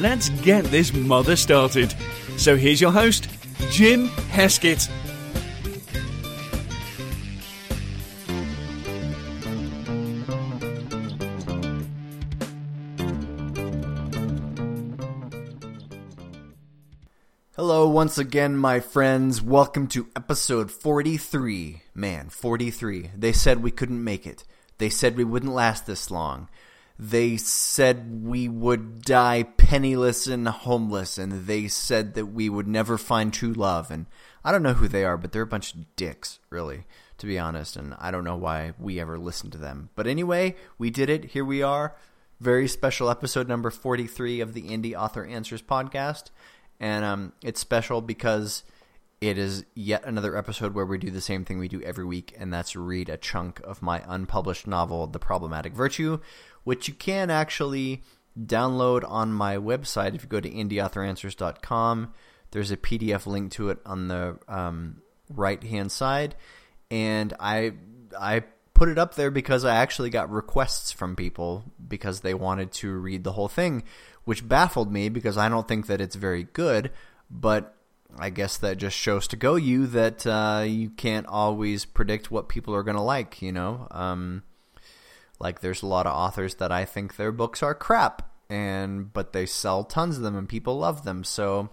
let's get this mother started. So here's your host, Jim Heskett. Hello, once again, my friends. Welcome to episode 43. Man, 43. They said we couldn't make it. They said we wouldn't last this long. They said we would die penniless and homeless, and they said that we would never find true love. And I don't know who they are, but they're a bunch of dicks, really, to be honest. And I don't know why we ever listened to them. But anyway, we did it. Here we are. Very special episode number 43 of the Indie Author Answers podcast and um, it's special because it is yet another episode where we do the same thing we do every week, and that's read a chunk of my unpublished novel, The Problematic Virtue, which you can actually download on my website. If you go to indieauthoranswers.com, there's a PDF link to it on the um, right-hand side, and I I put it up there because I actually got requests from people because they wanted to read the whole thing, which baffled me because I don't think that it's very good, but I guess that just shows to go you that uh, you can't always predict what people are going to like, you know? Um, like there's a lot of authors that I think their books are crap, and but they sell tons of them and people love them, so,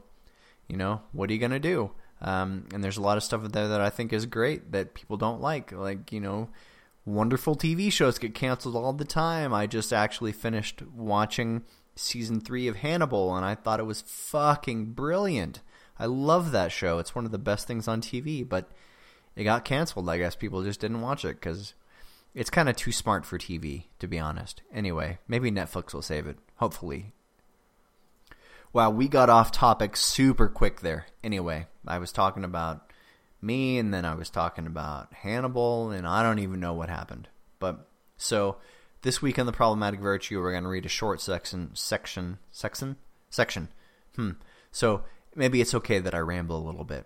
you know, what are you going to do? Um, and there's a lot of stuff out there that I think is great that people don't like, like, you know, wonderful TV shows get canceled all the time. I just actually finished watching season three of Hannibal, and I thought it was fucking brilliant. I love that show. It's one of the best things on TV, but it got canceled. I guess people just didn't watch it because it's kind of too smart for TV, to be honest. Anyway, maybe Netflix will save it. Hopefully. Wow, we got off topic super quick there. Anyway, I was talking about me, and then I was talking about Hannibal, and I don't even know what happened. But so this week on the problematic virtue, we're going to read a short section, section, section, section. Hmm. So maybe it's okay that I ramble a little bit.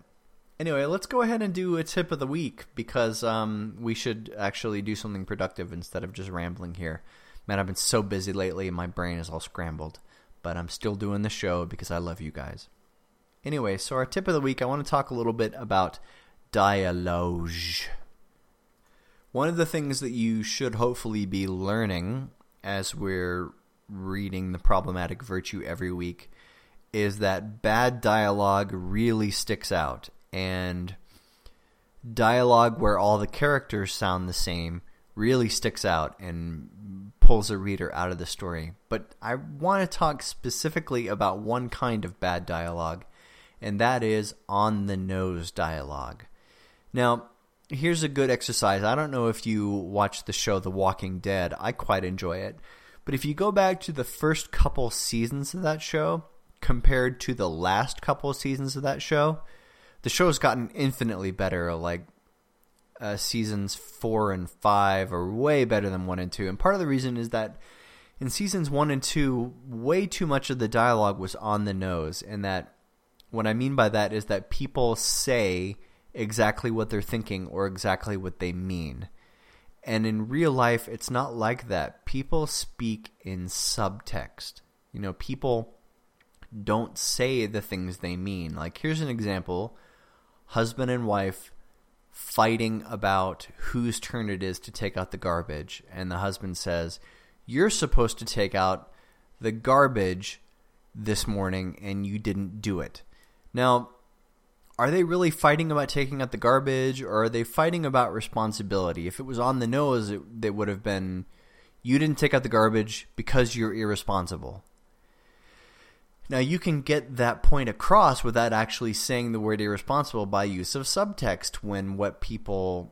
Anyway, let's go ahead and do a tip of the week because um, we should actually do something productive instead of just rambling here. Man, I've been so busy lately, and my brain is all scrambled. But I'm still doing the show because I love you guys. Anyway, so our tip of the week, I want to talk a little bit about dialogue. One of the things that you should hopefully be learning as we're reading the problematic virtue every week is that bad dialogue really sticks out and dialogue where all the characters sound the same really sticks out and pulls a reader out of the story. But I want to talk specifically about one kind of bad dialogue, and that is on the nose dialogue. Now, here's a good exercise. I don't know if you watch the show The Walking Dead. I quite enjoy it. But if you go back to the first couple seasons of that show compared to the last couple seasons of that show, the show's gotten infinitely better. Like uh, seasons four and five are way better than one and two. And part of the reason is that in seasons one and two, way too much of the dialogue was on the nose. And that what I mean by that is that people say exactly what they're thinking or exactly what they mean. And in real life, it's not like that. People speak in subtext. You know, people don't say the things they mean. Like, here's an example. Husband and wife fighting about whose turn it is to take out the garbage. And the husband says, you're supposed to take out the garbage this morning and you didn't do it. Now, are they really fighting about taking out the garbage or are they fighting about responsibility? If it was on the nose, it, would have been, you didn't take out the garbage because you're irresponsible. Now, you can get that point across without actually saying the word irresponsible by use of subtext when what people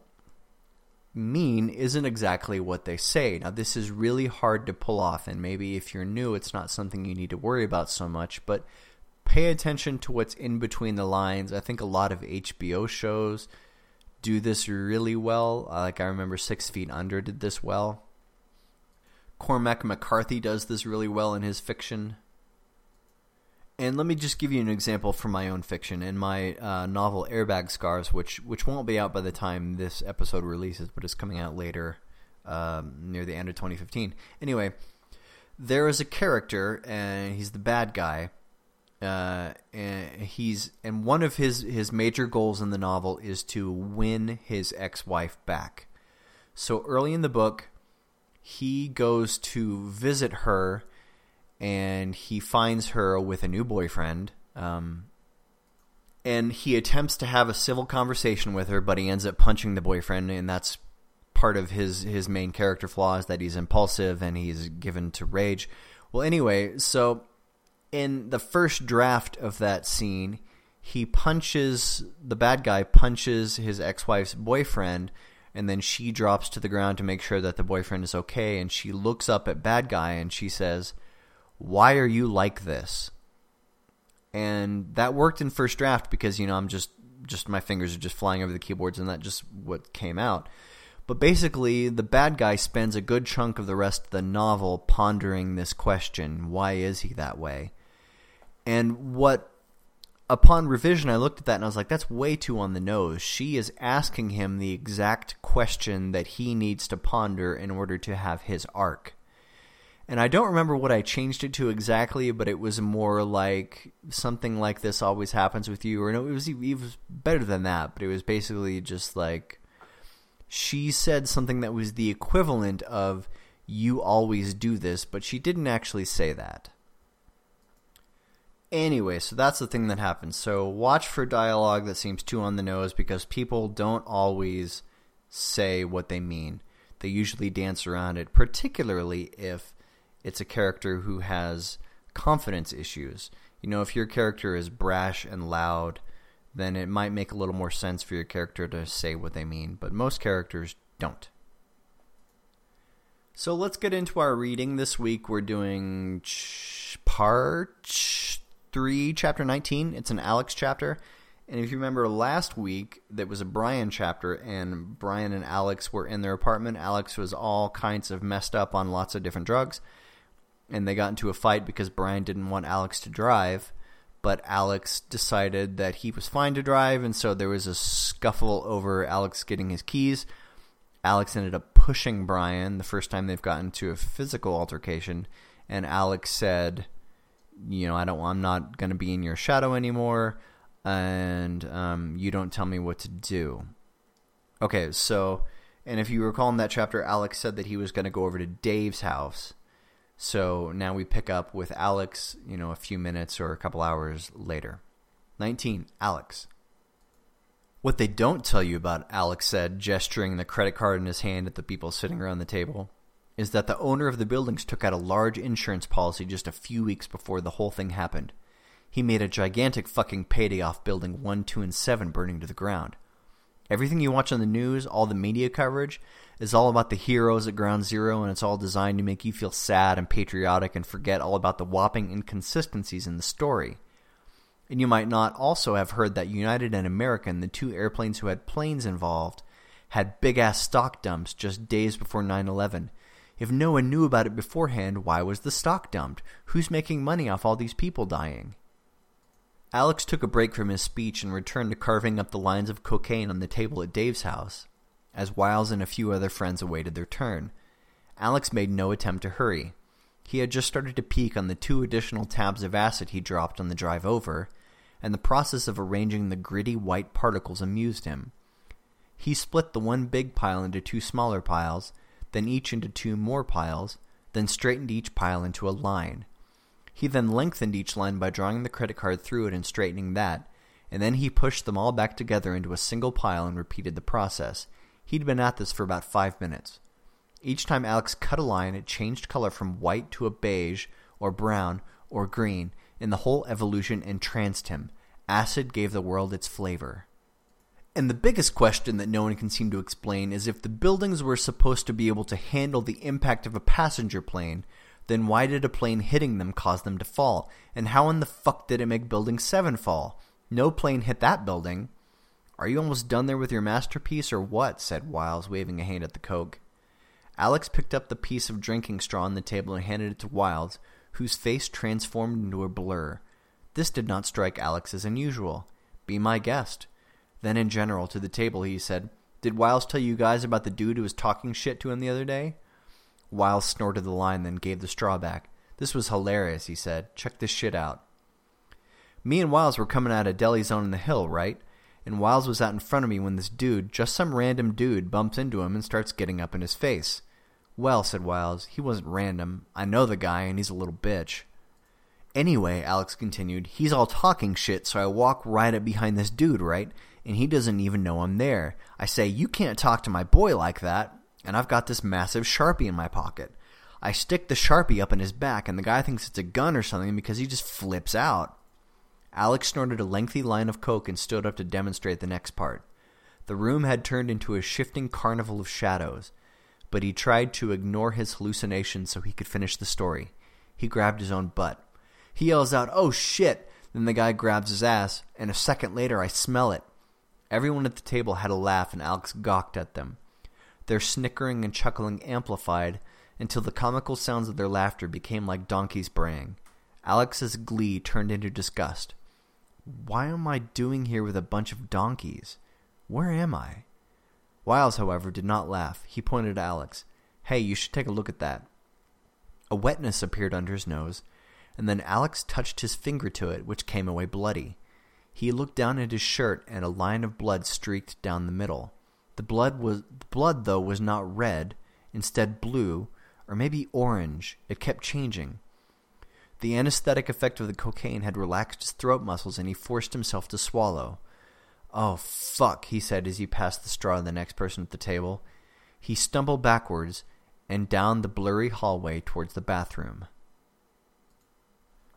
mean isn't exactly what they say. Now, this is really hard to pull off, and maybe if you're new, it's not something you need to worry about so much, but pay attention to what's in between the lines. I think a lot of HBO shows do this really well. Uh, like I remember Six Feet Under did this well. Cormac McCarthy does this really well in his fiction. And let me just give you an example from my own fiction. In my uh, novel Airbag Scars, which which won't be out by the time this episode releases, but is coming out later, um, near the end of 2015. Anyway, there is a character, and he's the bad guy. Uh, and he's and one of his his major goals in the novel is to win his ex-wife back. So early in the book, he goes to visit her and he finds her with a new boyfriend. Um, and he attempts to have a civil conversation with her, but he ends up punching the boyfriend, and that's part of his his main character flaws that he's impulsive and he's given to rage. Well, anyway, so in the first draft of that scene, he punches the bad guy punches his ex-wife's boyfriend and then she drops to the ground to make sure that the boyfriend is okay and she looks up at bad guy and she says why are you like this? And that worked in first draft because, you know, I'm just, just my fingers are just flying over the keyboards and that just what came out. But basically, the bad guy spends a good chunk of the rest of the novel pondering this question, why is he that way? And what, upon revision, I looked at that and I was like, that's way too on the nose. She is asking him the exact question that he needs to ponder in order to have his arc and I don't remember what I changed it to exactly, but it was more like something like this always happens with you, or no, it was was better than that, but it was basically just like she said something that was the equivalent of you always do this, but she didn't actually say that. Anyway, so that's the thing that happens. So watch for dialogue that seems too on the nose because people don't always say what they mean. They usually dance around it, particularly if it's a character who has confidence issues. You know, if your character is brash and loud, then it might make a little more sense for your character to say what they mean, but most characters don't. So let's get into our reading. This week we're doing part 3, chapter 19. It's an Alex chapter. And if you remember last week, that was a Brian chapter, and Brian and Alex were in their apartment. Alex was all kinds of messed up on lots of different drugs and they got into a fight because Brian didn't want Alex to drive, but Alex decided that he was fine to drive, and so there was a scuffle over Alex getting his keys. Alex ended up pushing Brian the first time they've gotten to a physical altercation, and Alex said, you know, I don't, I'm not going to be in your shadow anymore, and um, you don't tell me what to do. Okay, so, and if you recall in that chapter, Alex said that he was going to go over to Dave's house so now we pick up with Alex, you know, a few minutes or a couple hours later. 19. Alex. What they don't tell you about, Alex said, gesturing the credit card in his hand at the people sitting around the table, is that the owner of the buildings took out a large insurance policy just a few weeks before the whole thing happened. He made a gigantic fucking payday off building 1, 2, and 7 burning to the ground. Everything you watch on the news, all the media coverage, is all about the heroes at Ground Zero, and it's all designed to make you feel sad and patriotic and forget all about the whopping inconsistencies in the story. And you might not also have heard that United and American, the two airplanes who had planes involved, had big-ass stock dumps just days before 9-11. If no one knew about it beforehand, why was the stock dumped? Who's making money off all these people dying? Alex took a break from his speech and returned to carving up the lines of cocaine on the table at Dave's house as Wiles and a few other friends awaited their turn. Alex made no attempt to hurry. He had just started to peek on the two additional tabs of acid he dropped on the drive over, and the process of arranging the gritty white particles amused him. He split the one big pile into two smaller piles, then each into two more piles, then straightened each pile into a line. He then lengthened each line by drawing the credit card through it and straightening that, and then he pushed them all back together into a single pile and repeated the process, He'd been at this for about five minutes. Each time Alex cut a line, it changed color from white to a beige, or brown, or green, and the whole evolution entranced him. Acid gave the world its flavor. And the biggest question that no one can seem to explain is if the buildings were supposed to be able to handle the impact of a passenger plane, Then why did a plane hitting them cause them to fall? And how in the fuck did it make Building 7 fall? No plane hit that building. Are you almost done there with your masterpiece or what? said Wiles, waving a hand at the Coke. Alex picked up the piece of drinking straw on the table and handed it to Wiles, whose face transformed into a blur. This did not strike Alex as unusual. Be my guest. Then in general, to the table, he said, Did Wiles tell you guys about the dude who was talking shit to him the other day? Wiles snorted the line, then gave the straw back. This was hilarious, he said. Check this shit out. Me and Wiles were coming out of Deli Zone in the hill, right? And Wiles was out in front of me when this dude, just some random dude, bumps into him and starts getting up in his face. Well, said Wiles, he wasn't random. I know the guy, and he's a little bitch. Anyway, Alex continued, he's all talking shit, so I walk right up behind this dude, right? And he doesn't even know I'm there. I say, you can't talk to my boy like that and I've got this massive Sharpie in my pocket. I stick the Sharpie up in his back, and the guy thinks it's a gun or something because he just flips out. Alex snorted a lengthy line of coke and stood up to demonstrate the next part. The room had turned into a shifting carnival of shadows, but he tried to ignore his hallucinations so he could finish the story. He grabbed his own butt. He yells out, oh shit! Then the guy grabs his ass, and a second later I smell it. Everyone at the table had a laugh and Alex gawked at them their snickering and chuckling amplified until the comical sounds of their laughter became like donkeys braying. Alex's glee turned into disgust. Why am I doing here with a bunch of donkeys? Where am I? Wiles, however, did not laugh. He pointed to Alex. Hey, you should take a look at that. A wetness appeared under his nose, and then Alex touched his finger to it, which came away bloody. He looked down at his shirt, and a line of blood streaked down the middle. The blood was blood though was not red, instead blue, or maybe orange. It kept changing. The anesthetic effect of the cocaine had relaxed his throat muscles and he forced himself to swallow. Oh, fuck, he said as he passed the straw to the next person at the table. He stumbled backwards and down the blurry hallway towards the bathroom.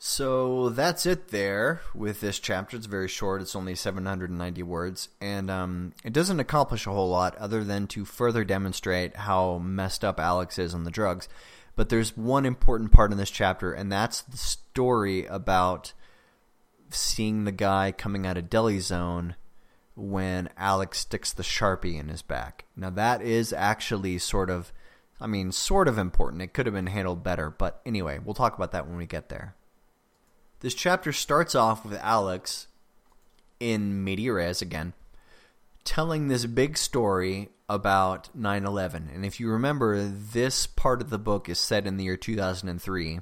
So that's it there with this chapter. It's very short. It's only 790 words. And um, it doesn't accomplish a whole lot other than to further demonstrate how messed up Alex is on the drugs. But there's one important part in this chapter, and that's the story about seeing the guy coming out of Deli Zone when Alex sticks the Sharpie in his back. Now that is actually sort of, I mean, sort of important. It could have been handled better. But anyway, we'll talk about that when we get there. This chapter starts off with Alex in media res again, telling this big story about 9-11. And if you remember, this part of the book is set in the year 2003.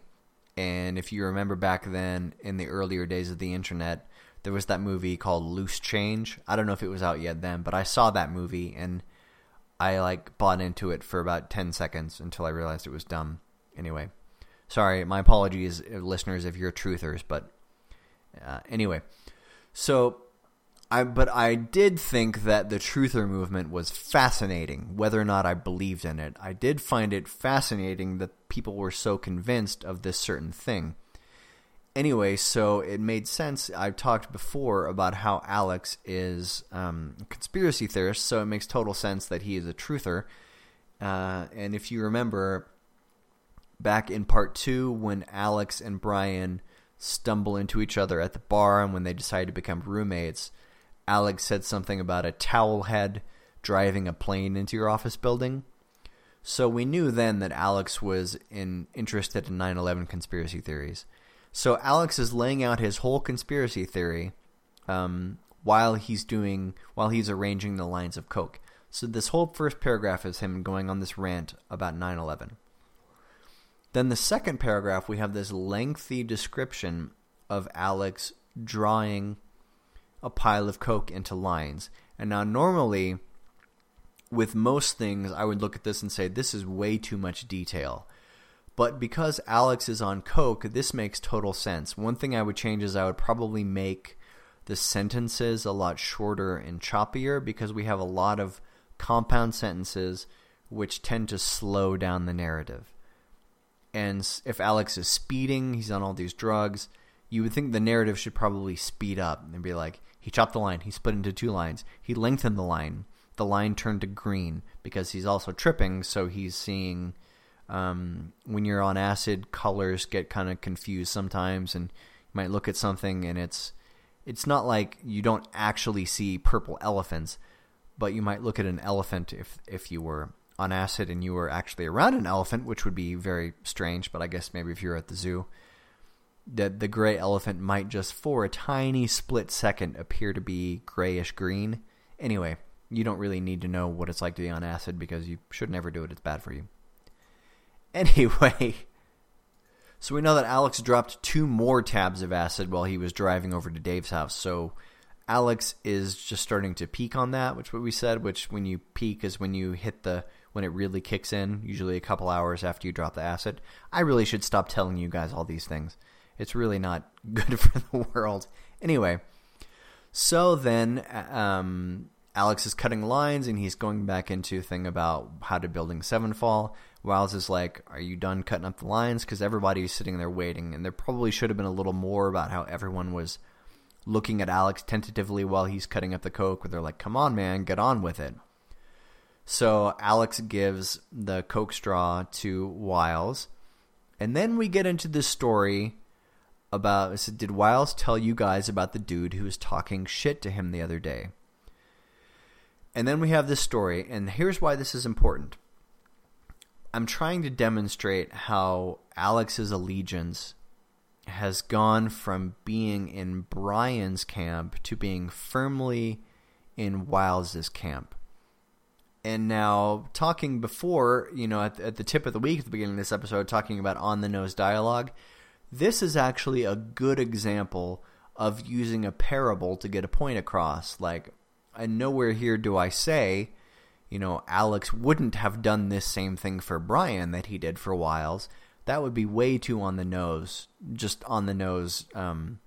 And if you remember back then, in the earlier days of the internet, there was that movie called Loose Change. I don't know if it was out yet then, but I saw that movie and I like bought into it for about 10 seconds until I realized it was dumb. Anyway. Sorry, my apologies, uh, listeners, if you're truthers, but uh, anyway. So, I but I did think that the truther movement was fascinating, whether or not I believed in it. I did find it fascinating that people were so convinced of this certain thing. Anyway, so it made sense. I've talked before about how Alex is um, a conspiracy theorist, so it makes total sense that he is a truther. Uh, and if you remember, back in part two when Alex and Brian stumble into each other at the bar and when they decide to become roommates, Alex said something about a towel head driving a plane into your office building. So we knew then that Alex was in, interested in 9-11 conspiracy theories. So Alex is laying out his whole conspiracy theory um, while he's doing while he's arranging the lines of coke. So this whole first paragraph is him going on this rant about 9-11. Then the second paragraph, we have this lengthy description of Alex drawing a pile of coke into lines. And now normally, with most things, I would look at this and say, this is way too much detail. But because Alex is on coke, this makes total sense. One thing I would change is I would probably make the sentences a lot shorter and choppier because we have a lot of compound sentences which tend to slow down the narrative and if Alex is speeding, he's on all these drugs, you would think the narrative should probably speed up and be like, he chopped the line, he split into two lines, he lengthened the line, the line turned to green because he's also tripping, so he's seeing Um, when you're on acid, colors get kind of confused sometimes, and you might look at something and it's it's not like you don't actually see purple elephants, but you might look at an elephant if if you were on acid and you were actually around an elephant, which would be very strange. But I guess maybe if you're at the zoo, that the gray elephant might just for a tiny split second appear to be grayish green. Anyway, you don't really need to know what it's like to be on acid because you should never do it. It's bad for you. Anyway, so we know that Alex dropped two more tabs of acid while he was driving over to Dave's house. So Alex is just starting to peak on that, which what we said, which when you peak is when you hit the when it really kicks in, usually a couple hours after you drop the acid. I really should stop telling you guys all these things. It's really not good for the world. Anyway, so then um, Alex is cutting lines and he's going back into a thing about how to building Sevenfall. Wiles is like, "Are you done cutting up the lines?" Because everybody's sitting there waiting, and there probably should have been a little more about how everyone was looking at Alex tentatively while he's cutting up the coke. Where they're like, "Come on, man, get on with it." So Alex gives the coke straw to Wiles, and then we get into this story about did Wiles tell you guys about the dude who was talking shit to him the other day? And then we have this story, and here's why this is important. I'm trying to demonstrate how Alex's allegiance has gone from being in Brian's camp to being firmly in Wiles's camp. And now, talking before, you know, at, at the tip of the week at the beginning of this episode, talking about on the nose dialogue, this is actually a good example of using a parable to get a point across. Like, and nowhere here do I say you know, Alex wouldn't have done this same thing for Brian that he did for Wiles. That would be way too on the nose, just on the nose um,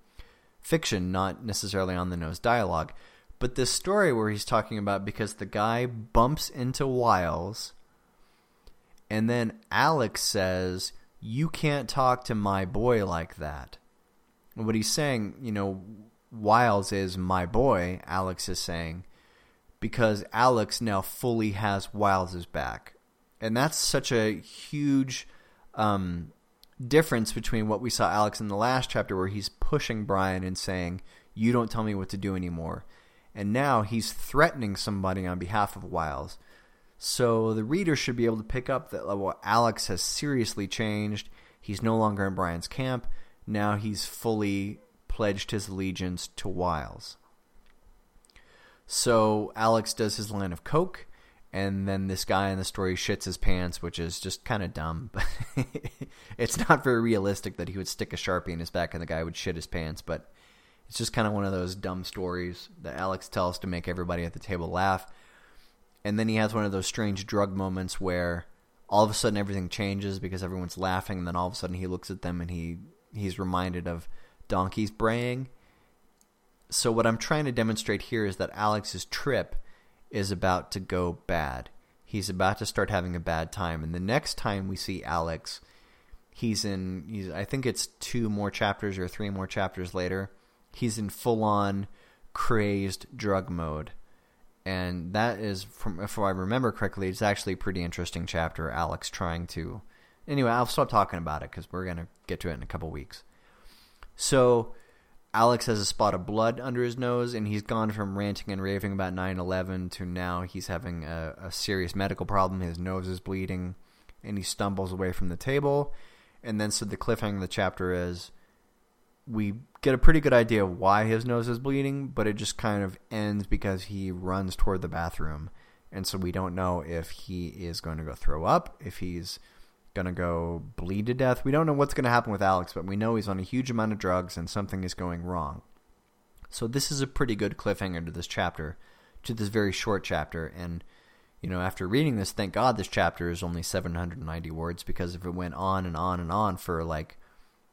fiction, not necessarily on the nose dialogue. But this story where he's talking about because the guy bumps into Wiles, and then Alex says, You can't talk to my boy like that. what he's saying, you know, Wiles is my boy, Alex is saying, because Alex now fully has Wiles' back. And that's such a huge um, difference between what we saw Alex in the last chapter where he's pushing Brian and saying, you don't tell me what to do anymore. And now he's threatening somebody on behalf of Wiles. So the reader should be able to pick up that uh, well, Alex has seriously changed. He's no longer in Brian's camp. Now he's fully pledged his allegiance to Wiles. So Alex does his line of coke, and then this guy in the story shits his pants, which is just kind of dumb. It's not very realistic that he would stick a sharpie in his back and the guy would shit his pants. But it's just kind of one of those dumb stories that Alex tells to make everybody at the table laugh. And then he has one of those strange drug moments where all of a sudden everything changes because everyone's laughing, and then all of a sudden he looks at them and he he's reminded of donkeys braying so what I'm trying to demonstrate here is that Alex's trip is about to go bad. He's about to start having a bad time. And the next time we see Alex, he's in, he's, I think it's two more chapters or three more chapters later, he's in full-on crazed drug mode. And that is, from if I remember correctly, it's actually a pretty interesting chapter, Alex trying to... Anyway, I'll stop talking about it because we're going to get to it in a couple weeks. So Alex has a spot of blood under his nose, and he's gone from ranting and raving about 9-11 to now he's having a, a, serious medical problem. His nose is bleeding, and he stumbles away from the table. And then so the cliffhanger of the chapter is we get a pretty good idea of why his nose is bleeding, but it just kind of ends because he runs toward the bathroom. And so we don't know if he is going to go throw up, if he's going to go bleed to death. We don't know what's going to happen with Alex, but we know he's on a huge amount of drugs and something is going wrong. So this is a pretty good cliffhanger to this chapter, to this very short chapter. And, you know, after reading this, thank God this chapter is only 790 words because if it went on and on and on for like,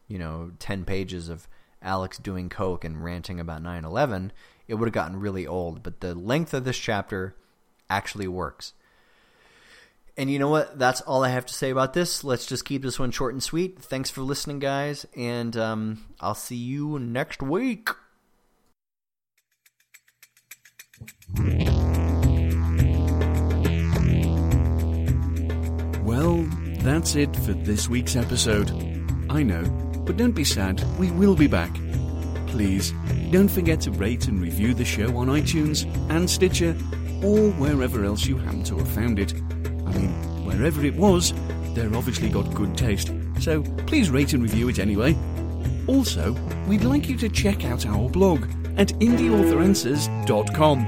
you know, 10 pages of Alex doing coke and ranting about 9-11, it would have gotten really old. But the length of this chapter actually works. And you know what? That's all I have to say about this. Let's just keep this one short and sweet. Thanks for listening, guys, and um, I'll see you next week. Well, that's that's it for this week's episode. I know, but don't be sad, we will be back. Please, don't forget to rate and review the show on iTunes and Stitcher, or wherever else you happen to have found it. I mean, wherever it was, they're obviously got good taste, so please rate and review it anyway. Also, we'd like you to check out our blog at indieauthoranswers.com.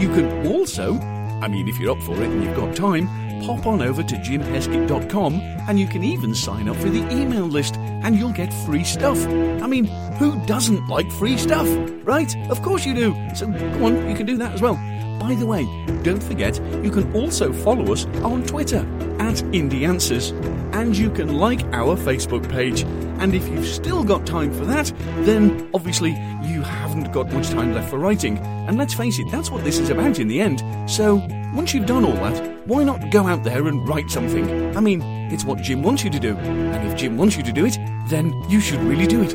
You can also, I mean, if you're up for it and you've got time, pop on over to jimheskett.com and you can even sign up for the email list and you'll get free stuff. I mean, who doesn't like free stuff, right? Of course you do. So go on, you can do that as well. By the way, don't forget you can also follow us on Twitter at Indie Answers and you can like our Facebook page. And if you've still got time for that, then obviously you haven't got much time left for writing. And let's face it, that's what this is about in the end. So once you've done all that, why not go out there and write something? I mean, it's what Jim wants you to do. And if Jim wants you to do it, then you should really do it.